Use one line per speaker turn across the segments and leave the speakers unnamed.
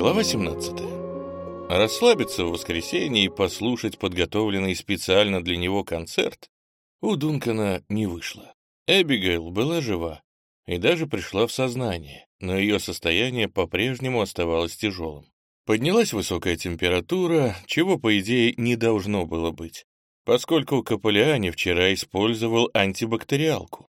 Глава 17. Расслабиться в воскресенье и послушать подготовленный специально для него концерт у Дункана не вышло. Эбигейл была жива и даже пришла в сознание, но ее состояние по-прежнему оставалось тяжелым. Поднялась высокая температура, чего, по идее, не должно было быть, поскольку Каполиани вчера использовал антибактериалку.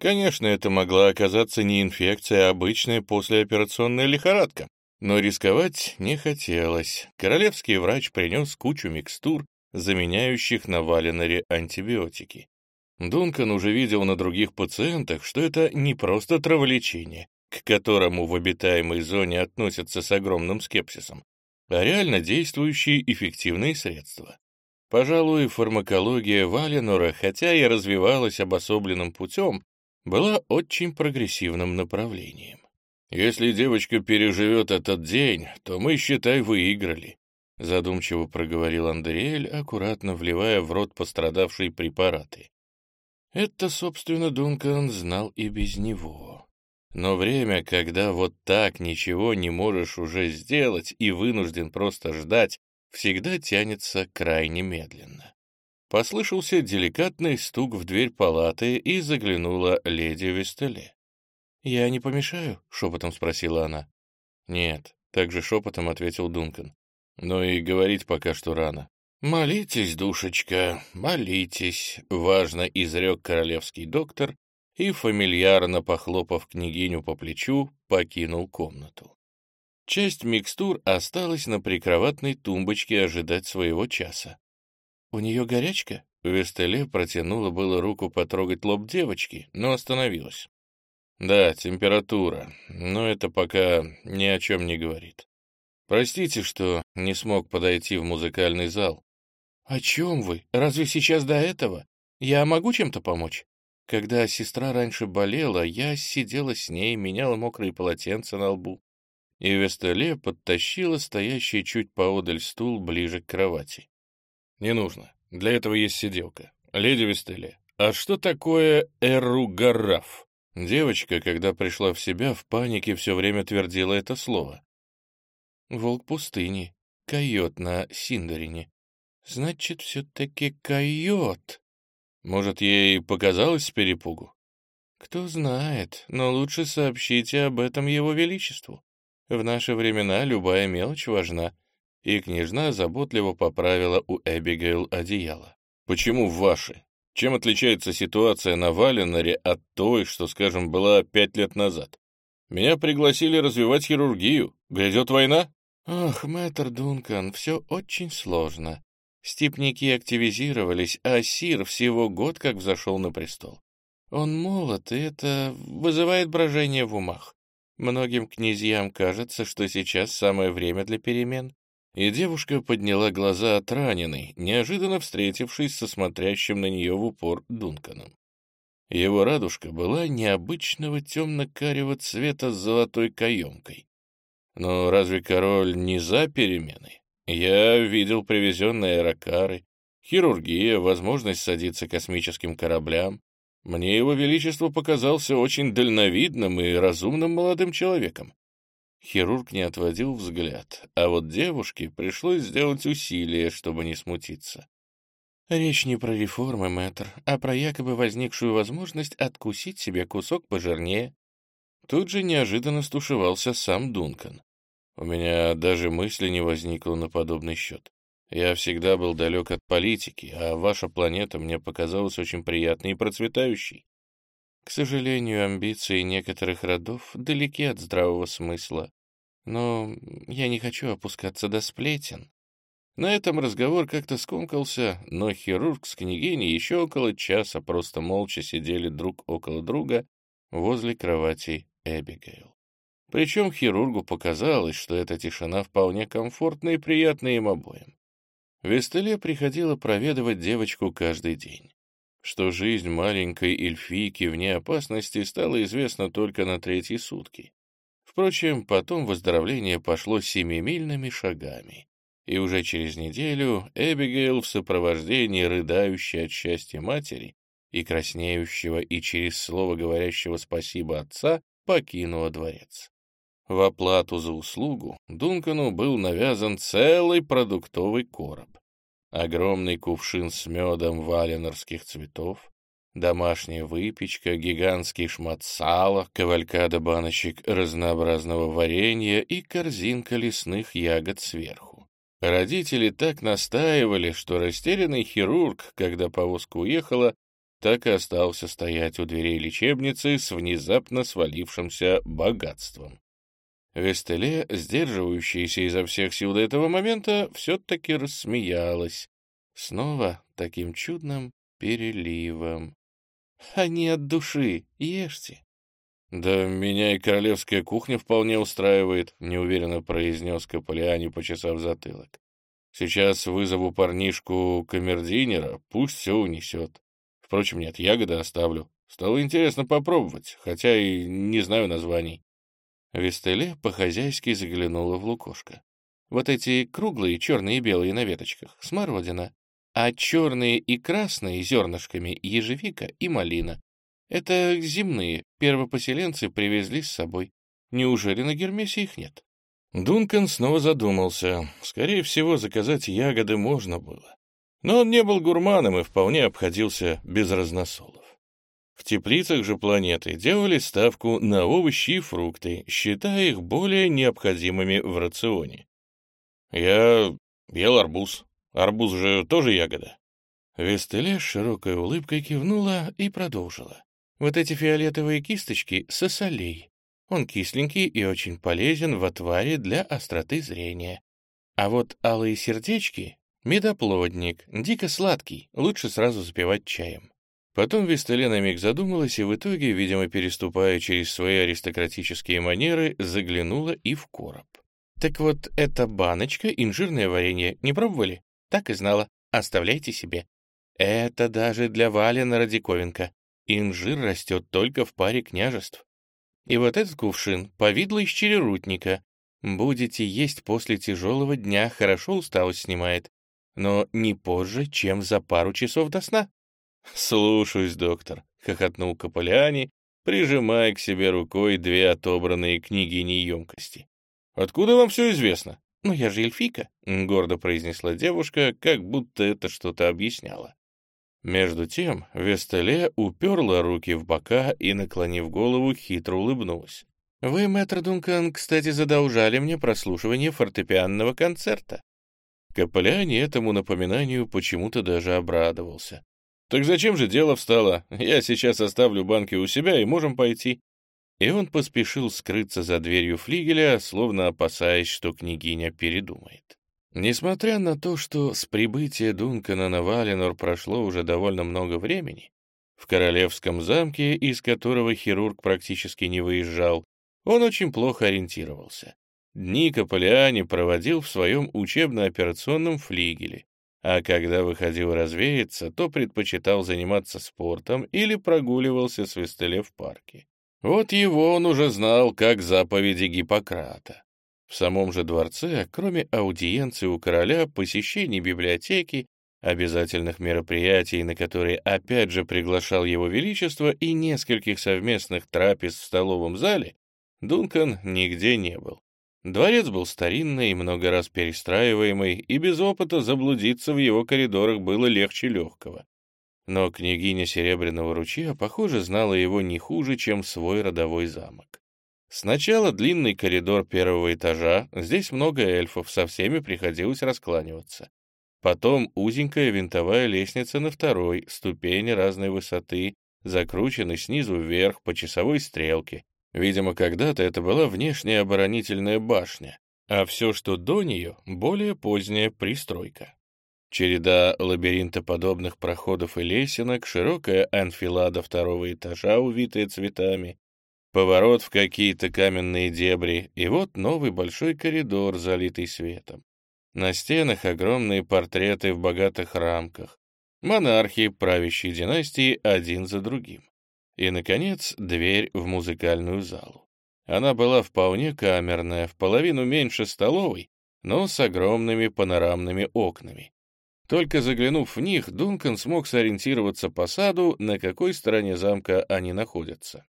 Конечно, это могла оказаться не инфекция, а обычная послеоперационная лихорадка. Но рисковать не хотелось. Королевский врач принес кучу микстур, заменяющих на Валенере антибиотики. Дункан уже видел на других пациентах, что это не просто траволечение, к которому в обитаемой зоне относятся с огромным скепсисом, а реально действующие эффективные средства. Пожалуй, фармакология Валенора, хотя и развивалась обособленным путем, была очень прогрессивным направлением. «Если девочка переживет этот день, то мы, считай, выиграли», — задумчиво проговорил Андреэль, аккуратно вливая в рот пострадавшие препараты. Это, собственно, Дункан знал и без него. Но время, когда вот так ничего не можешь уже сделать и вынужден просто ждать, всегда тянется крайне медленно. Послышался деликатный стук в дверь палаты, и заглянула леди Вестеле. «Я не помешаю?» — шепотом спросила она. «Нет», — также шепотом ответил Дункан. «Но и говорить пока что рано». «Молитесь, душечка, молитесь», — важно изрек королевский доктор и, фамильярно похлопав княгиню по плечу, покинул комнату. Часть микстур осталась на прикроватной тумбочке ожидать своего часа. «У нее горячка?» Вестеле протянула было руку потрогать лоб девочки, но остановилась. Да, температура, но это пока ни о чем не говорит. Простите, что не смог подойти в музыкальный зал. О чем вы? Разве сейчас до этого? Я могу чем-то помочь? Когда сестра раньше болела, я сидела с ней, меняла мокрые полотенца на лбу. И Вестеле подтащила стоящий чуть поодаль стул ближе к кровати. «Не нужно. Для этого есть сиделка. Леди Вестеле, а что такое эругараф?» Девочка, когда пришла в себя, в панике все время твердила это слово. «Волк пустыни, койот на Синдарине. Значит, все-таки койот». Может, ей показалось перепугу? Кто знает, но лучше сообщите об этом его величеству. В наши времена любая мелочь важна. И княжна заботливо поправила у Эбигейл одеяло. Почему ваши? Чем отличается ситуация на Валеноре от той, что, скажем, была пять лет назад? Меня пригласили развивать хирургию. Грядет война? Ох, мэтр Дункан, все очень сложно. Степники активизировались, а Сир всего год как взошел на престол. Он молод, и это вызывает брожение в умах. Многим князьям кажется, что сейчас самое время для перемен. И девушка подняла глаза от раненой, неожиданно встретившись со смотрящим на нее в упор Дунканом. Его радужка была необычного темно-карего цвета с золотой каемкой. Но разве король не за перемены? Я видел привезенные аэрокары, хирургия, возможность садиться космическим кораблям. Мне его величество показался очень дальновидным и разумным молодым человеком. Хирург не отводил взгляд, а вот девушке пришлось сделать усилие, чтобы не смутиться. Речь не про реформы, мэтр, а про якобы возникшую возможность откусить себе кусок пожирнее. Тут же неожиданно стушевался сам Дункан. У меня даже мысли не возникло на подобный счет. Я всегда был далек от политики, а ваша планета мне показалась очень приятной и процветающей. К сожалению, амбиции некоторых родов далеки от здравого смысла. Но я не хочу опускаться до сплетен. На этом разговор как-то скомкался, но хирург с княгиней еще около часа просто молча сидели друг около друга возле кровати Эбигейл. Причем хирургу показалось, что эта тишина вполне комфортна и приятна им обоим. Вестеле приходила проведывать девочку каждый день. Что жизнь маленькой эльфийки вне опасности стало известно только на третьи сутки. Впрочем, потом выздоровление пошло семимильными шагами, и уже через неделю Эбигейл в сопровождении рыдающей от счастья матери и краснеющего и через слово говорящего спасибо отца покинула дворец. В оплату за услугу Дункану был навязан целый продуктовый короб. Огромный кувшин с медом валенорских цветов, домашняя выпечка, гигантский шмат сала, кавалькада баночек разнообразного варенья и корзинка лесных ягод сверху. Родители так настаивали, что растерянный хирург, когда повозка уехала, так и остался стоять у дверей лечебницы с внезапно свалившимся богатством. Вестеле, сдерживающаяся изо всех сил до этого момента, все-таки рассмеялась. Снова таким чудным переливом. Они от души, ешьте. «Да меня и королевская кухня вполне устраивает», — неуверенно произнес Каполиани, почесав затылок. «Сейчас вызову парнишку камердинера, пусть все унесет. Впрочем, нет, ягоды оставлю. Стало интересно попробовать, хотя и не знаю названий. Вестеле по-хозяйски заглянула в лукошко. Вот эти круглые черные и белые на веточках — смородина, а черные и красные зернышками — ежевика и малина. Это земные, первопоселенцы привезли с собой. Неужели на Гермесе их нет? Дункан снова задумался. Скорее всего, заказать ягоды можно было. Но он не был гурманом и вполне обходился без разносолов. В теплицах же планеты делали ставку на овощи и фрукты, считая их более необходимыми в рационе. Я ел арбуз. Арбуз же тоже ягода. Вестеле с широкой улыбкой кивнула и продолжила. Вот эти фиолетовые кисточки — сосолей. Он кисленький и очень полезен в отваре для остроты зрения. А вот алые сердечки — медоплодник, дико сладкий, лучше сразу запивать чаем. Потом Вестеле на миг задумалась и в итоге, видимо, переступая через свои аристократические манеры, заглянула и в короб. «Так вот, эта баночка, инжирное варенье, не пробовали? Так и знала. Оставляйте себе. Это даже для Валена Радиковенко. Инжир растет только в паре княжеств. И вот этот кувшин — повидло из черерутника. Будете есть после тяжелого дня, хорошо усталость снимает. Но не позже, чем за пару часов до сна. «Слушаюсь, доктор», — хохотнул Каполяни, прижимая к себе рукой две отобранные книги неемкости. «Откуда вам все известно?» «Ну, я же эльфика», — гордо произнесла девушка, как будто это что-то объясняло. Между тем Вестеле уперла руки в бока и, наклонив голову, хитро улыбнулась. «Вы, мэтр Дункан, кстати, задолжали мне прослушивание фортепианного концерта». Каполяни этому напоминанию почему-то даже обрадовался. «Так зачем же дело встало? Я сейчас оставлю банки у себя, и можем пойти». И он поспешил скрыться за дверью флигеля, словно опасаясь, что княгиня передумает. Несмотря на то, что с прибытия Дункана на Валенор прошло уже довольно много времени, в королевском замке, из которого хирург практически не выезжал, он очень плохо ориентировался. Дни Каполиани проводил в своем учебно-операционном флигеле, а когда выходил развеяться, то предпочитал заниматься спортом или прогуливался с Вестеле в парке. Вот его он уже знал как заповеди Гиппократа. В самом же дворце, кроме аудиенции у короля, посещений библиотеки, обязательных мероприятий, на которые опять же приглашал его величество, и нескольких совместных трапез в столовом зале, Дункан нигде не был. Дворец был старинный, много раз перестраиваемый, и без опыта заблудиться в его коридорах было легче легкого. Но княгиня Серебряного ручья, похоже, знала его не хуже, чем свой родовой замок. Сначала длинный коридор первого этажа, здесь много эльфов, со всеми приходилось раскланиваться. Потом узенькая винтовая лестница на второй, ступени разной высоты, закручены снизу вверх по часовой стрелке, Видимо, когда-то это была внешняя оборонительная башня, а все, что до нее, более поздняя пристройка. Череда лабиринтоподобных проходов и лесенок, широкая анфилада второго этажа, увитая цветами, поворот в какие-то каменные дебри, и вот новый большой коридор, залитый светом. На стенах огромные портреты в богатых рамках, монархи правящей династии один за другим. И, наконец, дверь в музыкальную залу. Она была вполне камерная, в половину меньше столовой, но с огромными панорамными окнами. Только заглянув в них, Дункан смог сориентироваться по саду, на какой стороне замка они находятся.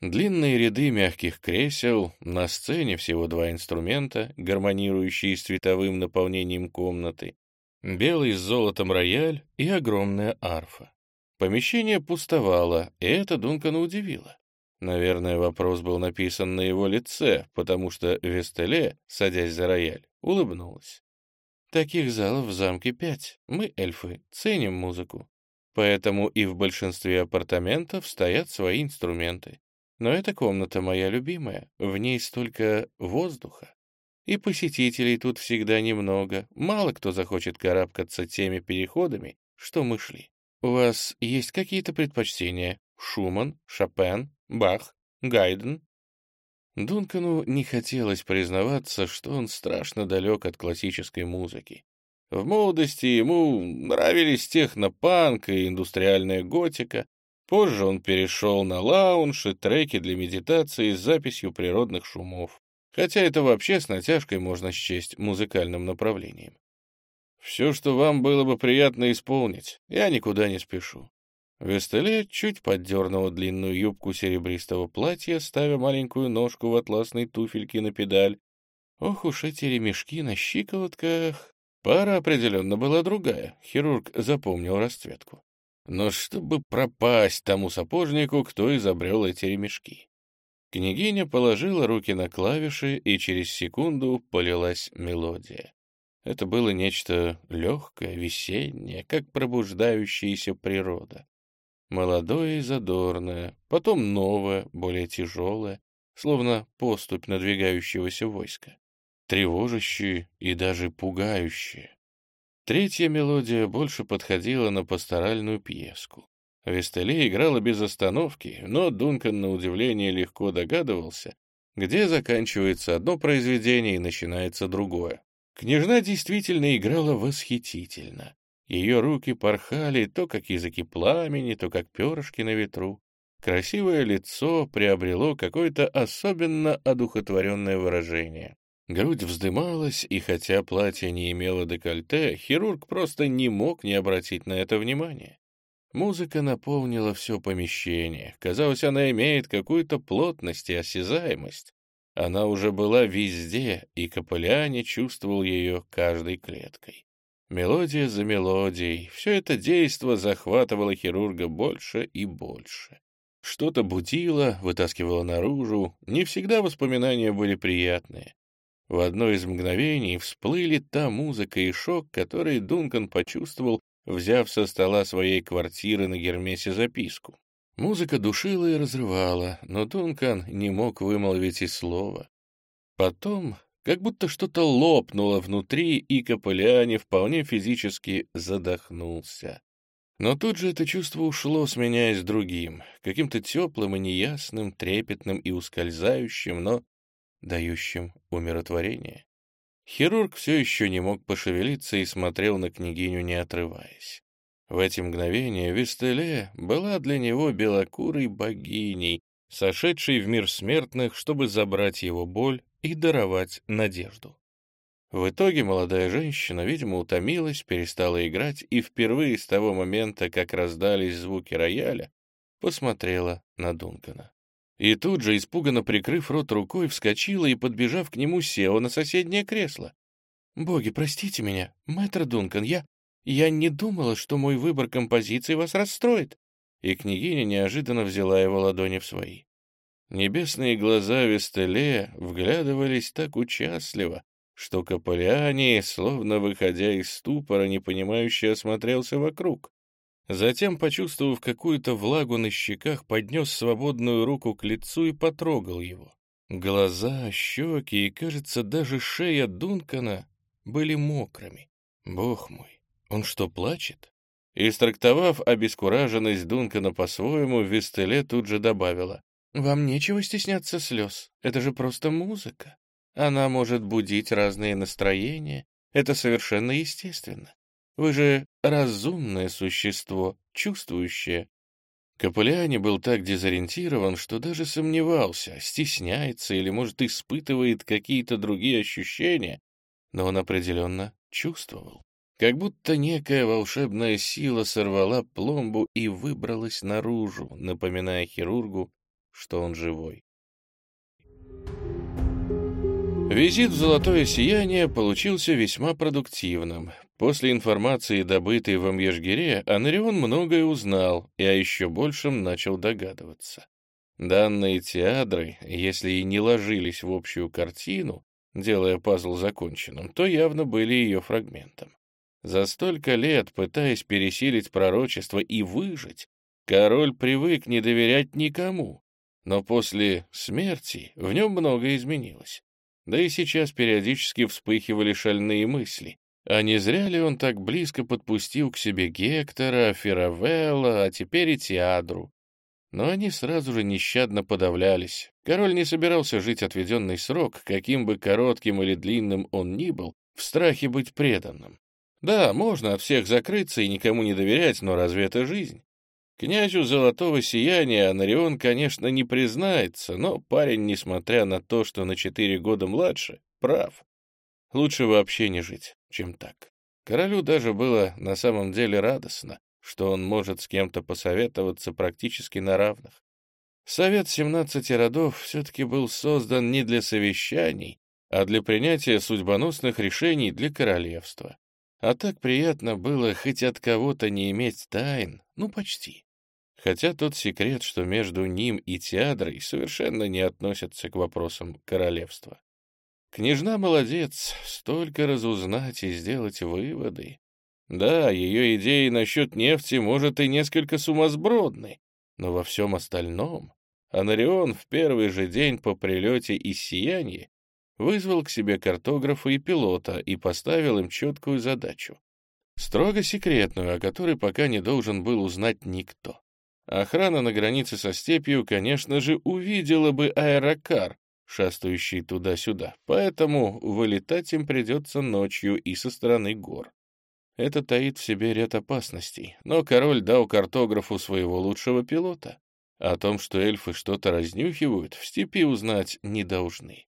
Длинные ряды мягких кресел, на сцене всего два инструмента, гармонирующие с цветовым наполнением комнаты, белый с золотом рояль и огромная арфа. Помещение пустовало, и это Дункана удивило. Наверное, вопрос был написан на его лице, потому что Вестеле, садясь за рояль, улыбнулась. «Таких залов в замке пять. Мы, эльфы, ценим музыку. Поэтому и в большинстве апартаментов стоят свои инструменты. Но эта комната моя любимая, в ней столько воздуха. И посетителей тут всегда немного, мало кто захочет карабкаться теми переходами, что мы шли. У вас есть какие-то предпочтения? Шуман, Шопен, Бах, Гайден?» Дункану не хотелось признаваться, что он страшно далек от классической музыки. В молодости ему нравились технопанк и индустриальная готика, Позже он перешел на лаунж и треки для медитации с записью природных шумов, хотя это вообще с натяжкой можно счесть музыкальным направлением. Все, что вам было бы приятно исполнить, я никуда не спешу. Вестеле чуть поддернула длинную юбку серебристого платья, ставя маленькую ножку в атласной туфельке на педаль. Ох уж эти ремешки на щиколотках. Пара определенно была другая, хирург запомнил расцветку но чтобы пропасть тому сапожнику, кто изобрел эти ремешки. Княгиня положила руки на клавиши, и через секунду полилась мелодия. Это было нечто легкое, весеннее, как пробуждающаяся природа. Молодое и задорное, потом новое, более тяжелое, словно поступь надвигающегося войска. Тревожащее и даже пугающее. Третья мелодия больше подходила на пасторальную пьеску. Вестеле играла без остановки, но Дункан, на удивление, легко догадывался, где заканчивается одно произведение и начинается другое. Княжна действительно играла восхитительно. Ее руки порхали то как языки пламени, то как перышки на ветру. Красивое лицо приобрело какое-то особенно одухотворенное выражение. Грудь вздымалась, и хотя платье не имело декольте, хирург просто не мог не обратить на это внимания. Музыка наполнила все помещение. Казалось, она имеет какую-то плотность и осязаемость. Она уже была везде, и Капелляне чувствовал ее каждой клеткой. Мелодия за мелодией, все это действо захватывало хирурга больше и больше. Что-то будило, вытаскивало наружу, не всегда воспоминания были приятные. В одно из мгновений всплыли та музыка и шок, который Дункан почувствовал, взяв со стола своей квартиры на Гермесе записку. Музыка душила и разрывала, но Дункан не мог вымолвить и слова. Потом, как будто что-то лопнуло внутри, и Капелляне вполне физически задохнулся. Но тут же это чувство ушло, сменяясь другим, каким-то теплым и неясным, трепетным и ускользающим, но дающим умиротворение. Хирург все еще не мог пошевелиться и смотрел на княгиню, не отрываясь. В эти мгновения Вистеле была для него белокурой богиней, сошедшей в мир смертных, чтобы забрать его боль и даровать надежду. В итоге молодая женщина, видимо, утомилась, перестала играть и впервые с того момента, как раздались звуки рояля, посмотрела на Дункана. И тут же, испуганно прикрыв рот рукой, вскочила и, подбежав к нему, села на соседнее кресло. «Боги, простите меня, мэтр Дункан, я... я не думала, что мой выбор композиции вас расстроит». И княгиня неожиданно взяла его ладони в свои. Небесные глаза Вестеле вглядывались так участливо, что Каполиани, словно выходя из ступора, непонимающе осмотрелся вокруг. Затем, почувствовав какую-то влагу на щеках, поднес свободную руку к лицу и потрогал его. Глаза, щеки и, кажется, даже шея Дункана были мокрыми. Бог мой, он что, плачет? Истрактовав обескураженность Дункана по-своему, Вестеле тут же добавила. «Вам нечего стесняться слез, это же просто музыка. Она может будить разные настроения, это совершенно естественно. Вы же разумное существо, чувствующее. Капелляне был так дезориентирован, что даже сомневался, стесняется или, может, испытывает какие-то другие ощущения, но он определенно чувствовал. Как будто некая волшебная сила сорвала пломбу и выбралась наружу, напоминая хирургу, что он живой. Визит в Золотое Сияние получился весьма продуктивным. После информации, добытой в Амьежгире, Анарион многое узнал и о еще большем начал догадываться. Данные театры, если и не ложились в общую картину, делая пазл законченным, то явно были ее фрагментом. За столько лет, пытаясь пересилить пророчество и выжить, король привык не доверять никому, но после смерти в нем многое изменилось. Да и сейчас периодически вспыхивали шальные мысли. А не зря ли он так близко подпустил к себе Гектора, Феравелла, а теперь и Теадру? Но они сразу же нещадно подавлялись. Король не собирался жить отведенный срок, каким бы коротким или длинным он ни был, в страхе быть преданным. Да, можно от всех закрыться и никому не доверять, но разве это жизнь? Князю Золотого Сияния Анарион, конечно, не признается, но парень, несмотря на то, что на четыре года младше, прав. Лучше вообще не жить, чем так. Королю даже было на самом деле радостно, что он может с кем-то посоветоваться практически на равных. Совет семнадцати родов все-таки был создан не для совещаний, а для принятия судьбоносных решений для королевства. А так приятно было хоть от кого-то не иметь тайн, ну почти хотя тот секрет, что между ним и Теадрой, совершенно не относится к вопросам королевства. Княжна молодец, столько разузнать и сделать выводы. Да, ее идеи насчет нефти, может, и несколько сумасбродны, но во всем остальном Анарион в первый же день по прилете из Сияния вызвал к себе картографа и пилота и поставил им четкую задачу. Строго секретную, о которой пока не должен был узнать никто. Охрана на границе со степью, конечно же, увидела бы аэрокар, шастающий туда-сюда, поэтому вылетать им придется ночью и со стороны гор. Это таит в себе ряд опасностей, но король дал картографу своего лучшего пилота. О том, что эльфы что-то разнюхивают, в степи узнать не должны.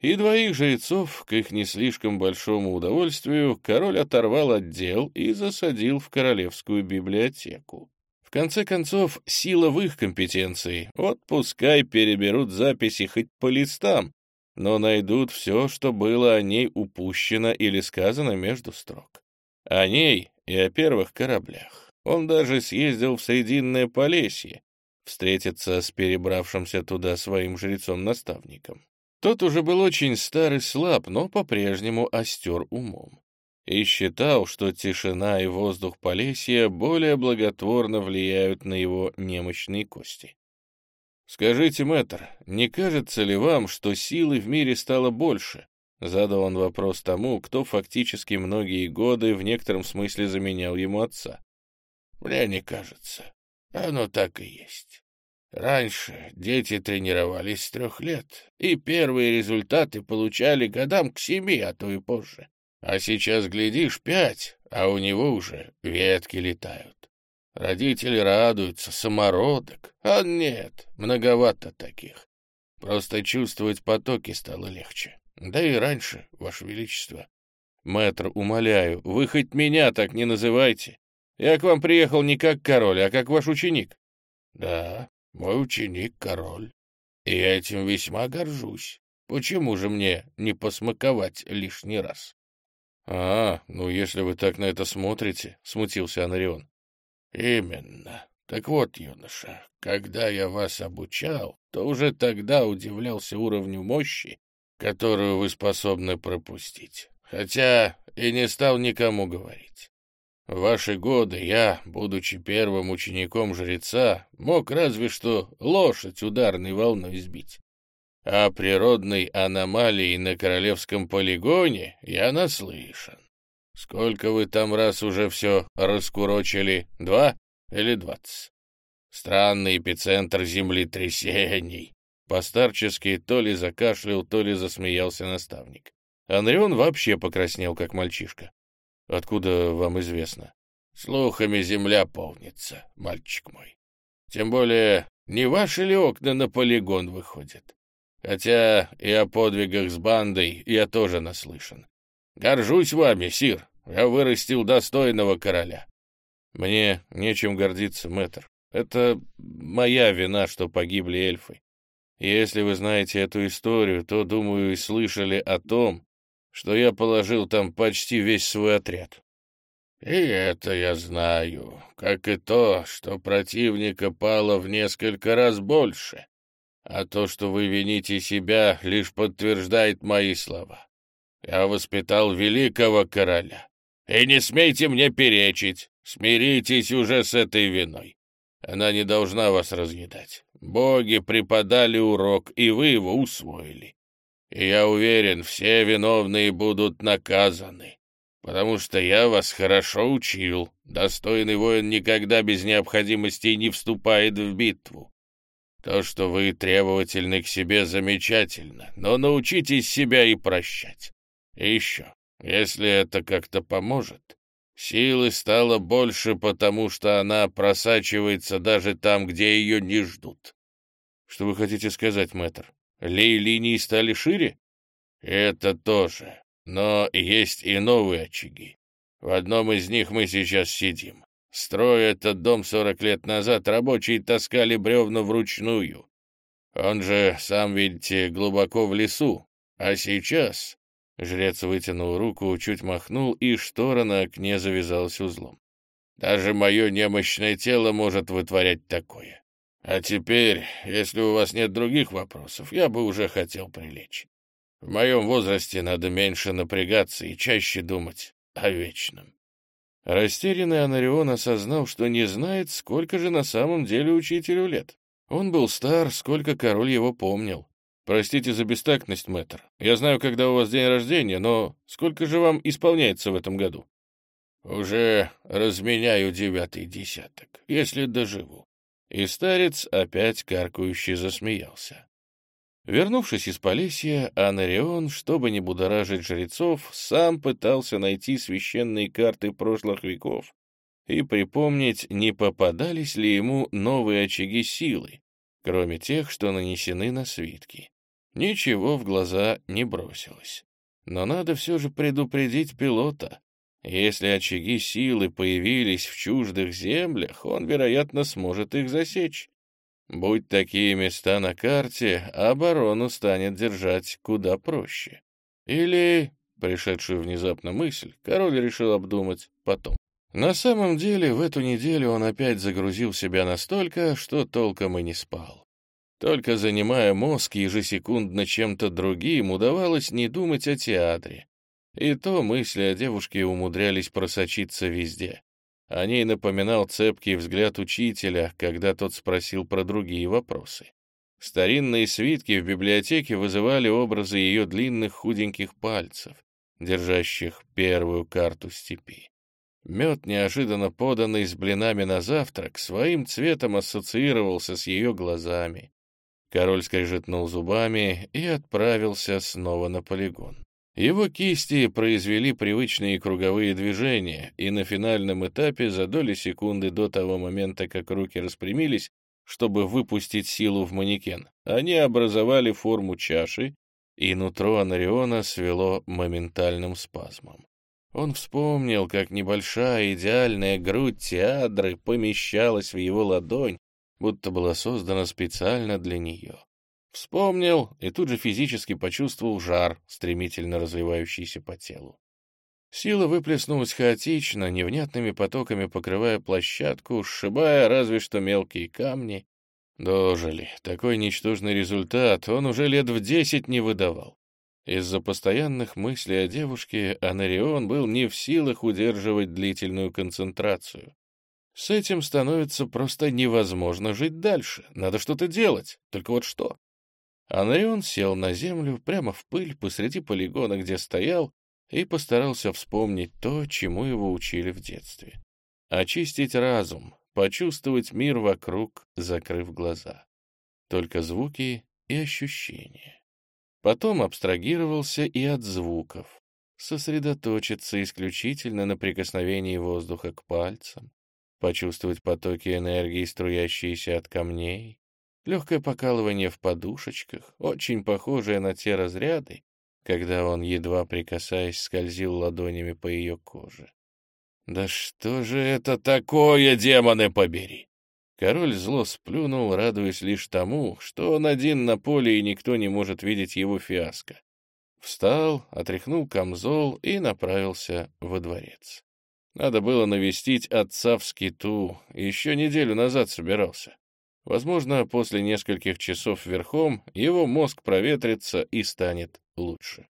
И двоих жрецов, к их не слишком большому удовольствию, король оторвал от дел и засадил в королевскую библиотеку. В конце концов, сила в их компетенции. Вот пускай переберут записи хоть по листам, но найдут все, что было о ней упущено или сказано между строк. О ней и о первых кораблях. Он даже съездил в Срединное Полесье, встретиться с перебравшимся туда своим жрецом-наставником. Тот уже был очень стар и слаб, но по-прежнему остер умом и считал, что тишина и воздух Полесья более благотворно влияют на его немощные кости. «Скажите, мэтр, не кажется ли вам, что силы в мире стало больше?» Задал он вопрос тому, кто фактически многие годы в некотором смысле заменял ему отца. «Мне не кажется. Оно так и есть. Раньше дети тренировались с трех лет, и первые результаты получали годам к семи, а то и позже. А сейчас, глядишь, пять, а у него уже ветки летают. Родители радуются, самородок. А нет, многовато таких. Просто чувствовать потоки стало легче. Да и раньше, Ваше Величество. Мэтр, умоляю, вы хоть меня так не называйте. Я к вам приехал не как король, а как ваш ученик. Да, мой ученик — король. И этим весьма горжусь. Почему же мне не посмаковать лишний раз? «А, ну если вы так на это смотрите», — смутился Анарион. «Именно. Так вот, юноша, когда я вас обучал, то уже тогда удивлялся уровню мощи, которую вы способны пропустить. Хотя и не стал никому говорить. В ваши годы я, будучи первым учеником жреца, мог разве что лошадь ударной волной сбить. О природной аномалии на Королевском полигоне я наслышан. Сколько вы там раз уже все раскурочили? Два или двадцать? Странный эпицентр землетрясений. Постарчески то ли закашлял, то ли засмеялся наставник. Анрион вообще покраснел, как мальчишка. Откуда вам известно? Слухами земля полнится, мальчик мой. Тем более, не ваши ли окна на полигон выходят? Хотя и о подвигах с бандой я тоже наслышан. Горжусь вами, сир. Я вырастил достойного короля. Мне нечем гордиться, мэтр. Это моя вина, что погибли эльфы. Если вы знаете эту историю, то, думаю, и слышали о том, что я положил там почти весь свой отряд. И это я знаю, как и то, что противника пало в несколько раз больше. А то, что вы вините себя, лишь подтверждает мои слова. Я воспитал великого короля. И не смейте мне перечить. Смиритесь уже с этой виной. Она не должна вас разъедать. Боги преподали урок, и вы его усвоили. И я уверен, все виновные будут наказаны, потому что я вас хорошо учил. Достойный воин никогда без необходимости не вступает в битву. То, что вы требовательны к себе, замечательно, но научитесь себя и прощать. И еще, если это как-то поможет, силы стало больше, потому что она просачивается даже там, где ее не ждут. Что вы хотите сказать, мэтр? Лей-линии стали шире? Это тоже. Но есть и новые очаги. В одном из них мы сейчас сидим. Строя этот дом сорок лет назад, рабочие таскали бревна вручную. Он же, сам видите, глубоко в лесу. А сейчас Жрец вытянул руку, чуть махнул, и штора на окне завязалась узлом. «Даже мое немощное тело может вытворять такое. А теперь, если у вас нет других вопросов, я бы уже хотел прилечь. В моем возрасте надо меньше напрягаться и чаще думать о вечном». Растерянный Анарион осознал, что не знает, сколько же на самом деле учителю лет. Он был стар, сколько король его помнил. «Простите за бестактность, мэтр. Я знаю, когда у вас день рождения, но сколько же вам исполняется в этом году?» «Уже разменяю девятый десяток, если доживу». И старец опять каркающе засмеялся. Вернувшись из Полесья, Анарион, чтобы не будоражить жрецов, сам пытался найти священные карты прошлых веков и припомнить, не попадались ли ему новые очаги силы, кроме тех, что нанесены на свитки. Ничего в глаза не бросилось. Но надо все же предупредить пилота. Если очаги силы появились в чуждых землях, он, вероятно, сможет их засечь. Будь такие места на карте, оборону станет держать куда проще. Или, пришедшую внезапно мысль, король решил обдумать потом. На самом деле, в эту неделю он опять загрузил себя настолько, что толком и не спал. Только занимая мозг ежесекундно чем-то другим, удавалось не думать о театре. И то мысли о девушке умудрялись просочиться везде. О ней напоминал цепкий взгляд учителя, когда тот спросил про другие вопросы. Старинные свитки в библиотеке вызывали образы ее длинных худеньких пальцев, держащих первую карту степи. Мед, неожиданно поданный с блинами на завтрак, своим цветом ассоциировался с ее глазами. Король скрежетнул зубами и отправился снова на полигон. Его кисти произвели привычные круговые движения, и на финальном этапе за доли секунды до того момента, как руки распрямились, чтобы выпустить силу в манекен, они образовали форму чаши, и нутро Анариона свело моментальным спазмом. Он вспомнил, как небольшая идеальная грудь Теадры помещалась в его ладонь, будто была создана специально для нее. Вспомнил и тут же физически почувствовал жар, стремительно развивающийся по телу. Сила выплеснулась хаотично, невнятными потоками покрывая площадку, сшибая разве что мелкие камни. Дожили. Такой ничтожный результат он уже лет в десять не выдавал. Из-за постоянных мыслей о девушке Анарион был не в силах удерживать длительную концентрацию. С этим становится просто невозможно жить дальше. Надо что-то делать. Только вот что? Анрион сел на землю, прямо в пыль, посреди полигона, где стоял, и постарался вспомнить то, чему его учили в детстве. Очистить разум, почувствовать мир вокруг, закрыв глаза. Только звуки и ощущения. Потом абстрагировался и от звуков. Сосредоточиться исключительно на прикосновении воздуха к пальцам, почувствовать потоки энергии, струящиеся от камней, легкое покалывание в подушечках, очень похожее на те разряды, когда он, едва прикасаясь, скользил ладонями по ее коже. «Да что же это такое, демоны побери!» Король зло сплюнул, радуясь лишь тому, что он один на поле и никто не может видеть его фиаско. Встал, отряхнул камзол и направился во дворец. Надо было навестить отца в скиту, еще неделю назад собирался. Возможно, после нескольких часов верхом его мозг проветрится и станет лучше.